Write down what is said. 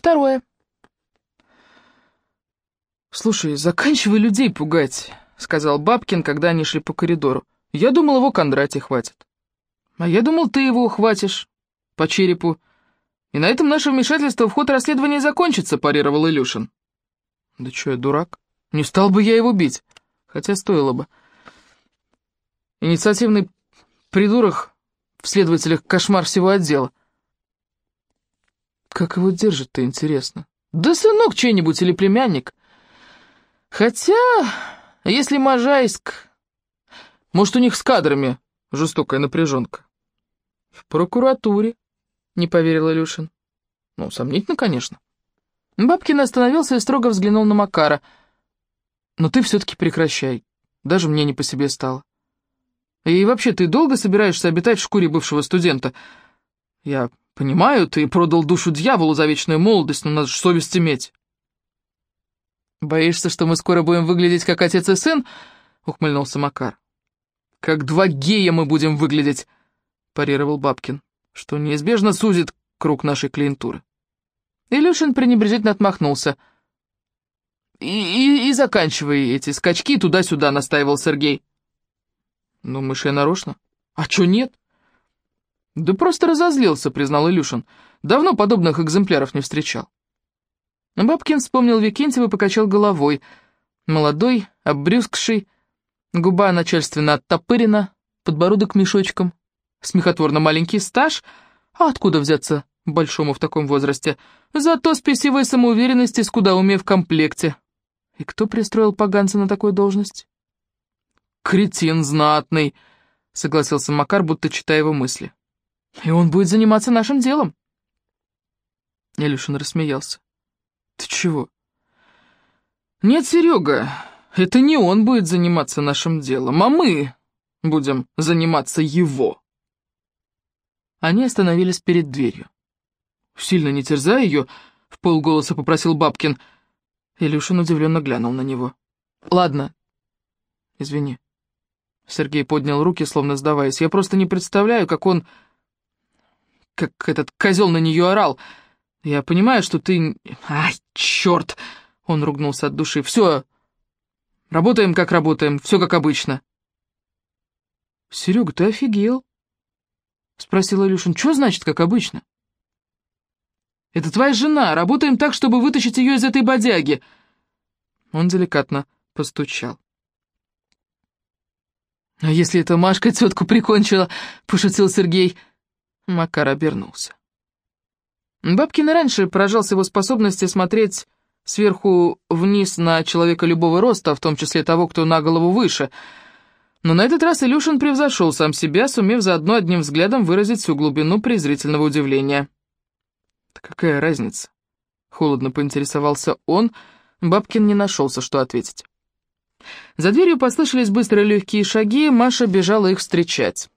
Второе. «Слушай, заканчивай людей пугать», — сказал Бабкин, когда они шли по коридору. «Я думал, его Кондратий хватит». «А я думал, ты его ухватишь по черепу. И на этом наше вмешательство в ход расследования закончится», — парировал Илюшин. «Да что, я дурак? Не стал бы я его бить. Хотя стоило бы. Инициативный придурок в следователях кошмар всего отдела. Как его держит-то, интересно? Да сынок чей-нибудь или племянник. Хотя, если Можайск... Может, у них с кадрами жестокая напряженка. В прокуратуре, не поверил Илюшин. Ну, сомнительно, конечно. Бабкин остановился и строго взглянул на Макара. Но ты все-таки прекращай. Даже мне не по себе стало. И вообще, ты долго собираешься обитать в шкуре бывшего студента? Я понимаю, ты продал душу дьяволу за вечную молодость, но надо же совесть иметь. Боишься, что мы скоро будем выглядеть как отец и сын? Ухмыльнулся Макар. Как два гея мы будем выглядеть, парировал Бабкин, что неизбежно сузит круг нашей клиентуры. Илюшин пренебрежительно отмахнулся. «И, и, и заканчивай эти скачки туда-сюда», — настаивал Сергей. «Ну, мышь я нарочно. А чё нет?» «Да просто разозлился», — признал Илюшин. «Давно подобных экземпляров не встречал». Бабкин вспомнил Викентьева и покачал головой. Молодой, оббрюзгший, губа начальственно оттопырена, подбородок мешочком, смехотворно маленький стаж. А откуда взяться большому в таком возрасте? Зато с писевой самоуверенности с куда в комплекте. И кто пристроил поганца на такую должность? «Кретин знатный», — согласился Макар, будто читая его мысли. «И он будет заниматься нашим делом». Илюшин рассмеялся. «Ты чего?» «Нет, Серега, это не он будет заниматься нашим делом, а мы будем заниматься его». Они остановились перед дверью. «Сильно не терзай ее», — в полголоса попросил Бабкин. Илюшин удивленно глянул на него. «Ладно, извини». Сергей поднял руки, словно сдаваясь. «Я просто не представляю, как он... как этот козел на нее орал. Я понимаю, что ты... Ай, черт!» Он ругнулся от души. «Все, работаем, как работаем, все как обычно». «Серега, ты офигел?» Спросил Илюшин. «Что значит, как обычно?» «Это твоя жена. Работаем так, чтобы вытащить ее из этой бодяги». Он деликатно постучал. «А если эта Машка тетку прикончила?» — пошутил Сергей. Макар обернулся. Бабкин раньше поражался его способности смотреть сверху вниз на человека любого роста, в том числе того, кто на голову выше. Но на этот раз Илюшин превзошел сам себя, сумев заодно одним взглядом выразить всю глубину презрительного удивления. «Да какая разница?» — холодно поинтересовался он. Бабкин не нашелся, что ответить. За дверью послышались быстрые легкие шаги, Маша бежала их встречать.